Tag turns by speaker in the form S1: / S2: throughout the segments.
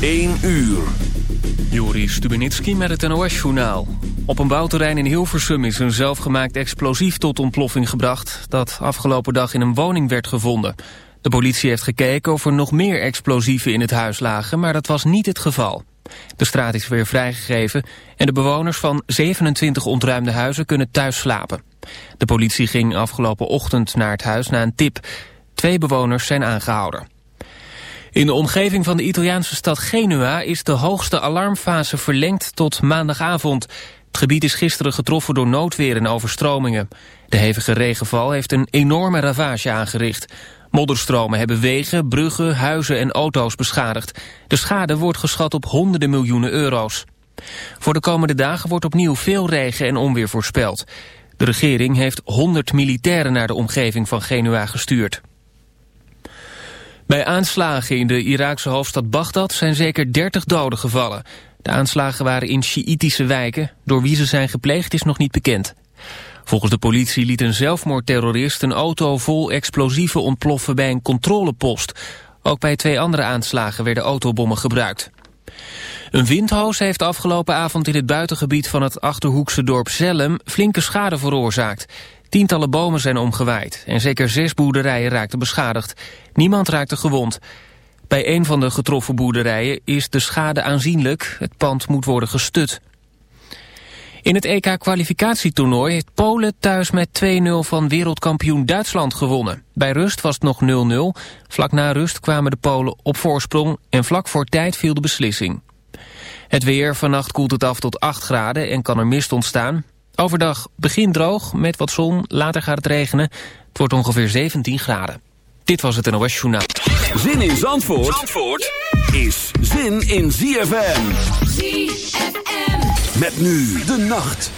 S1: 1 uur.
S2: Juri Stubenitski met het NOS-journaal. Op een bouwterrein in Hilversum is een zelfgemaakt explosief tot ontploffing gebracht... dat afgelopen dag in een woning werd gevonden. De politie heeft gekeken of er nog meer explosieven in het huis lagen... maar dat was niet het geval. De straat is weer vrijgegeven en de bewoners van 27 ontruimde huizen kunnen thuis slapen. De politie ging afgelopen ochtend naar het huis na een tip. Twee bewoners zijn aangehouden. In de omgeving van de Italiaanse stad Genua is de hoogste alarmfase verlengd tot maandagavond. Het gebied is gisteren getroffen door noodweer en overstromingen. De hevige regenval heeft een enorme ravage aangericht. Modderstromen hebben wegen, bruggen, huizen en auto's beschadigd. De schade wordt geschat op honderden miljoenen euro's. Voor de komende dagen wordt opnieuw veel regen en onweer voorspeld. De regering heeft 100 militairen naar de omgeving van Genua gestuurd. Bij aanslagen in de Iraakse hoofdstad Bagdad zijn zeker 30 doden gevallen. De aanslagen waren in Sjiïtische wijken. Door wie ze zijn gepleegd is nog niet bekend. Volgens de politie liet een zelfmoordterrorist een auto vol explosieven ontploffen bij een controlepost. Ook bij twee andere aanslagen werden autobommen gebruikt. Een windhoos heeft afgelopen avond in het buitengebied van het Achterhoekse dorp Zellem flinke schade veroorzaakt. Tientallen bomen zijn omgewaaid en zeker zes boerderijen raakten beschadigd. Niemand raakte gewond. Bij een van de getroffen boerderijen is de schade aanzienlijk. Het pand moet worden gestut. In het EK-kwalificatietoernooi heeft Polen thuis met 2-0 van wereldkampioen Duitsland gewonnen. Bij rust was het nog 0-0. Vlak na rust kwamen de Polen op voorsprong en vlak voor tijd viel de beslissing. Het weer, vannacht koelt het af tot 8 graden en kan er mist ontstaan. Overdag begin droog met wat zon, later gaat het regenen. Het wordt ongeveer 17 graden. Dit was het NOS Journaal.
S1: Zin in Zandvoort, Zandvoort is zin in ZFM.
S3: ZFM.
S1: Met nu de nacht.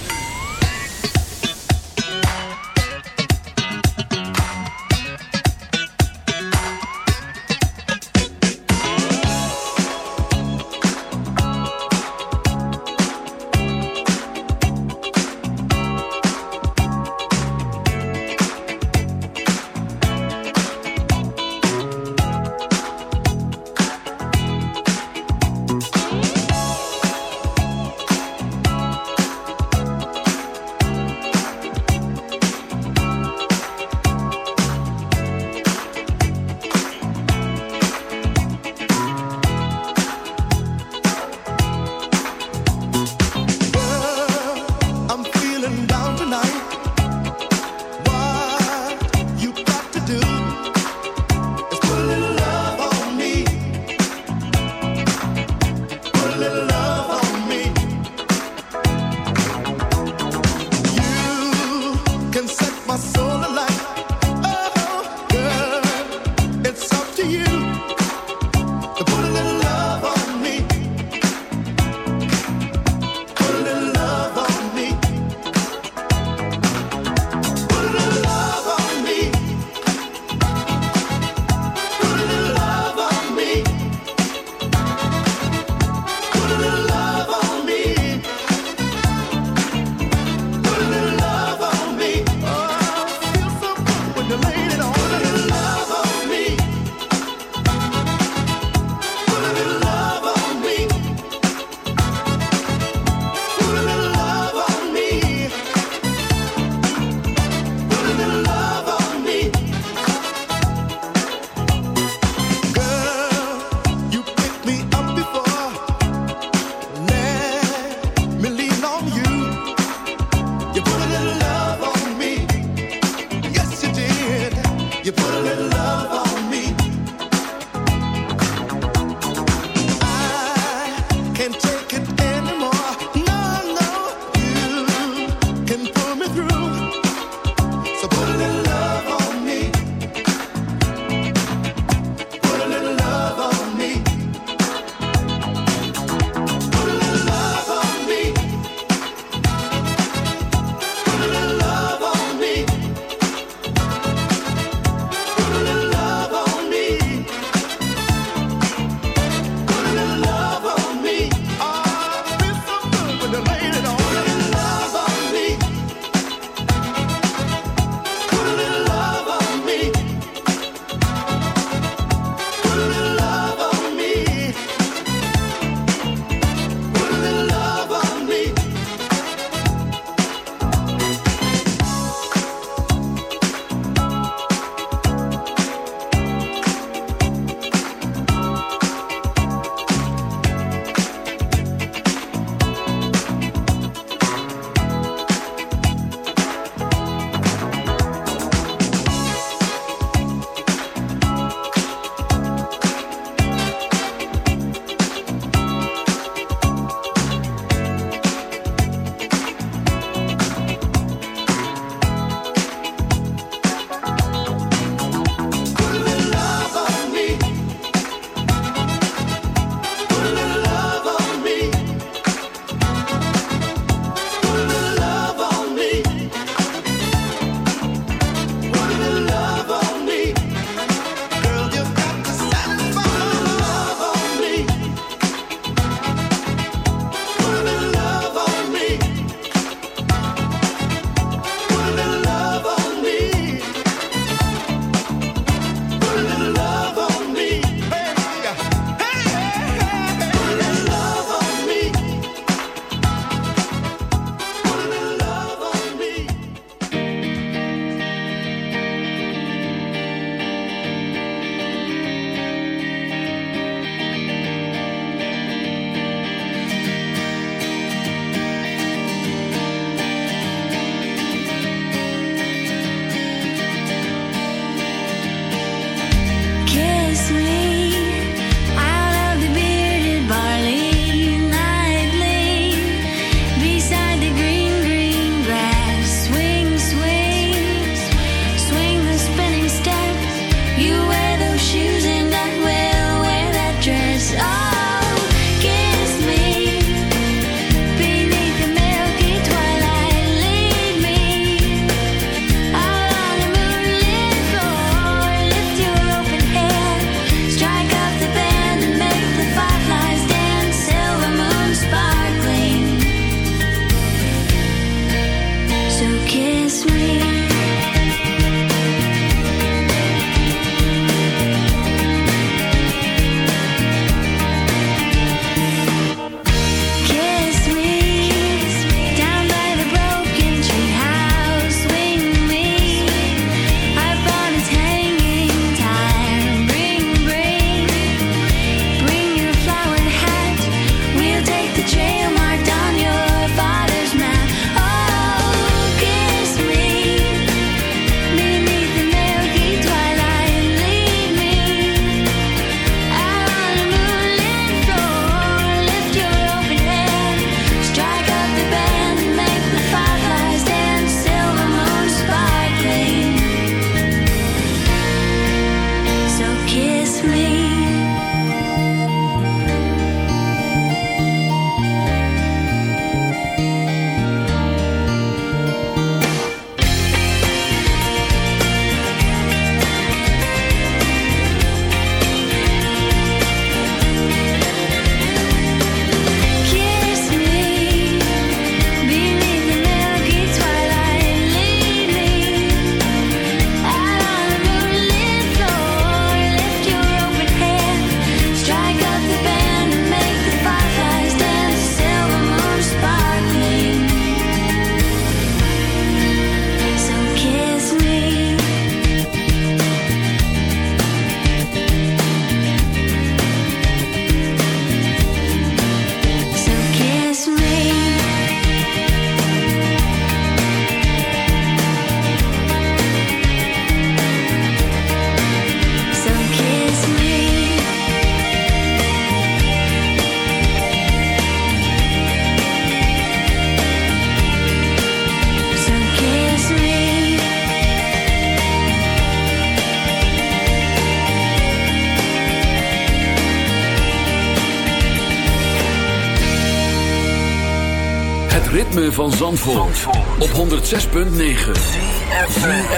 S4: Ritme van Zandvoort, op 106.9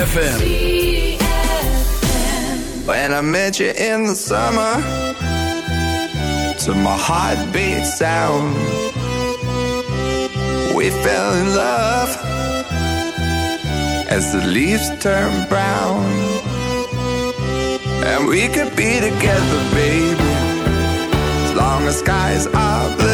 S4: FM.
S5: When I met you in the summer, to my heartbeat sound, we fell in love as the leaves turn brown. And we could be together, baby, as long as skies are blue.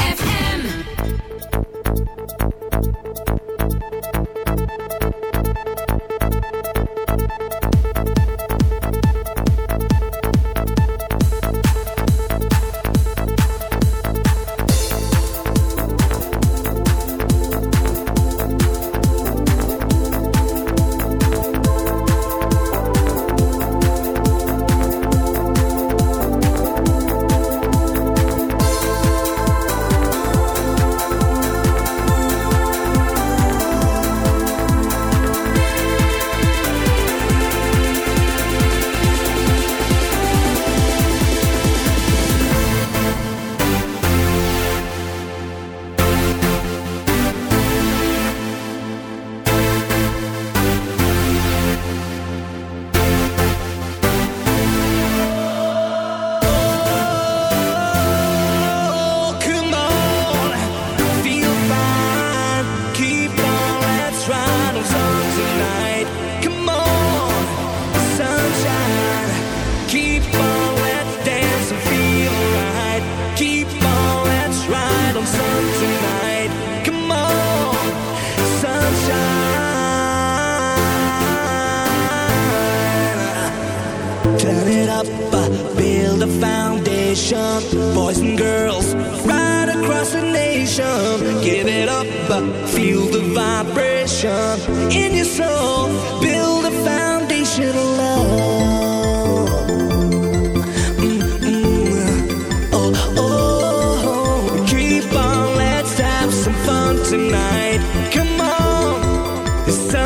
S6: the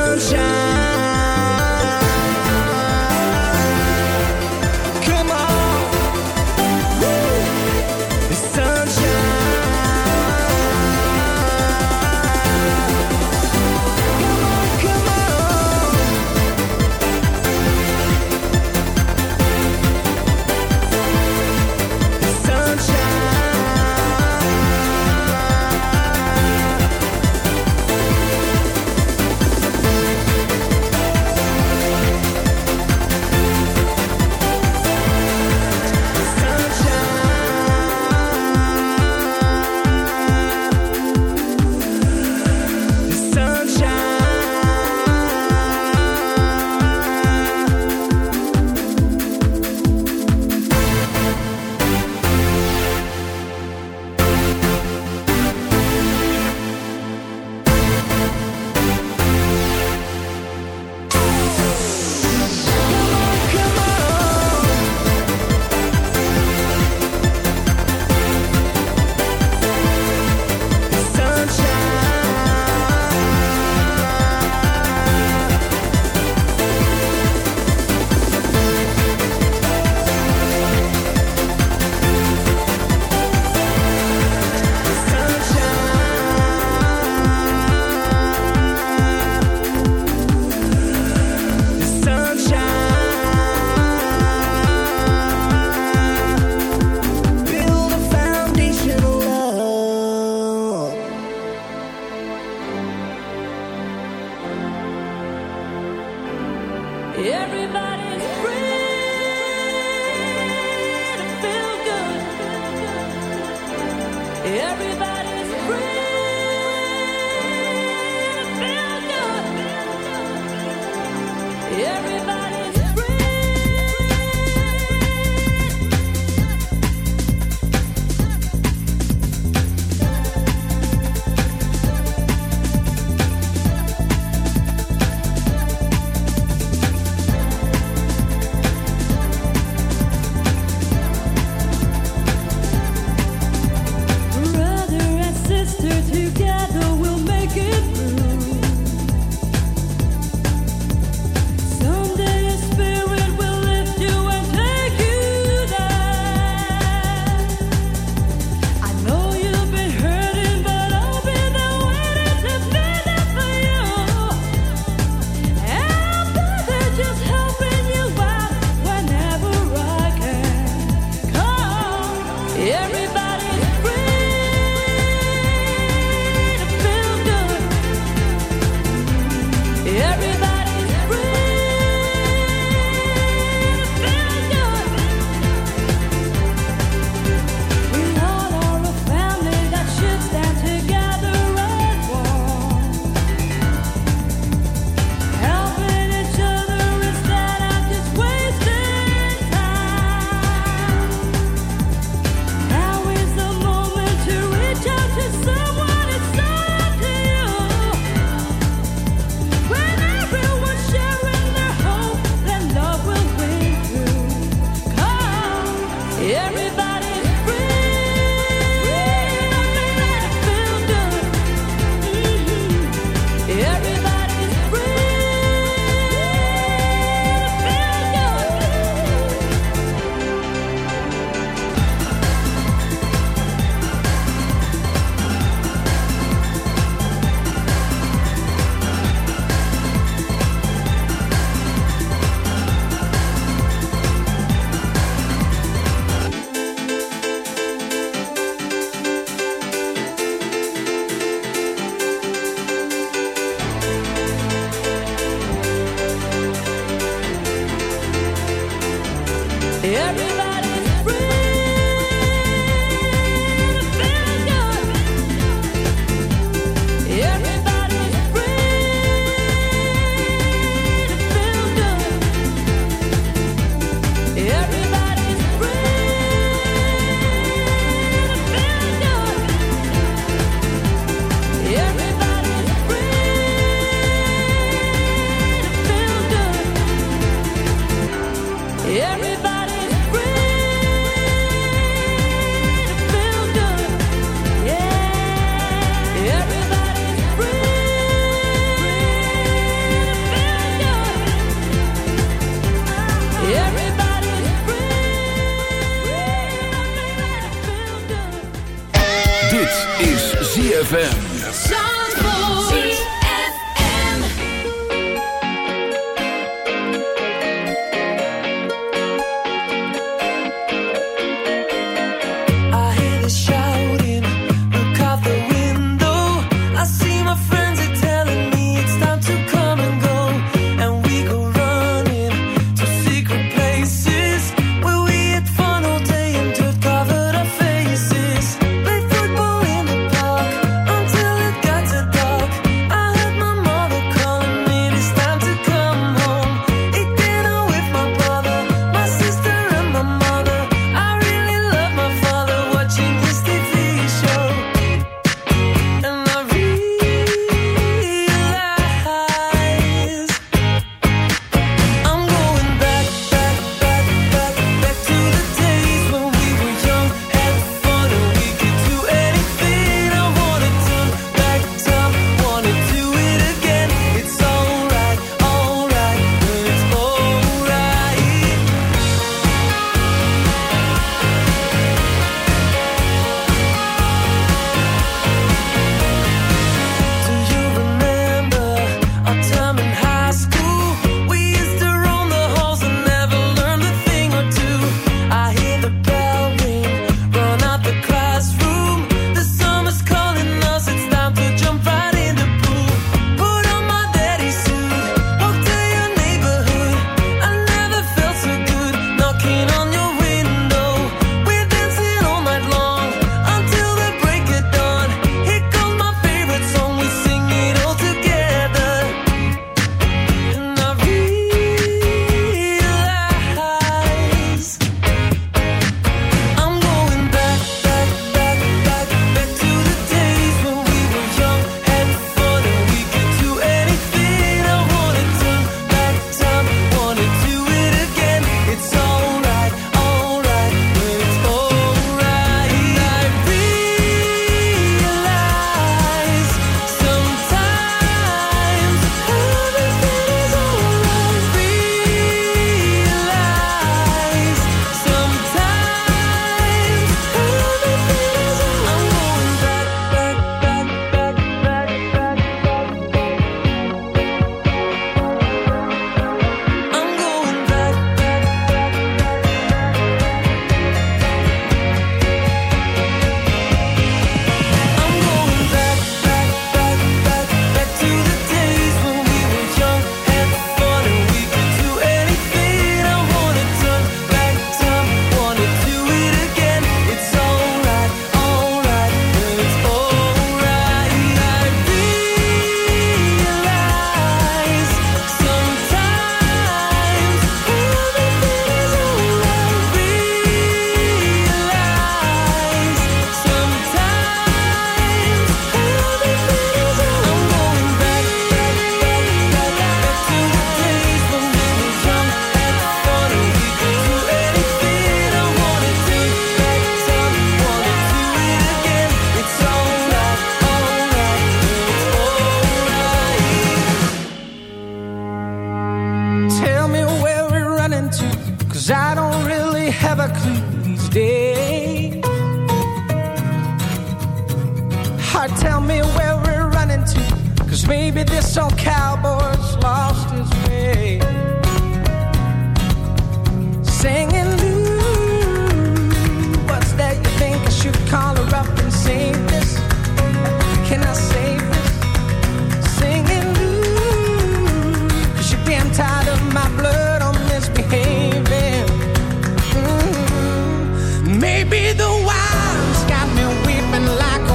S6: the
S7: wine's got me weeping like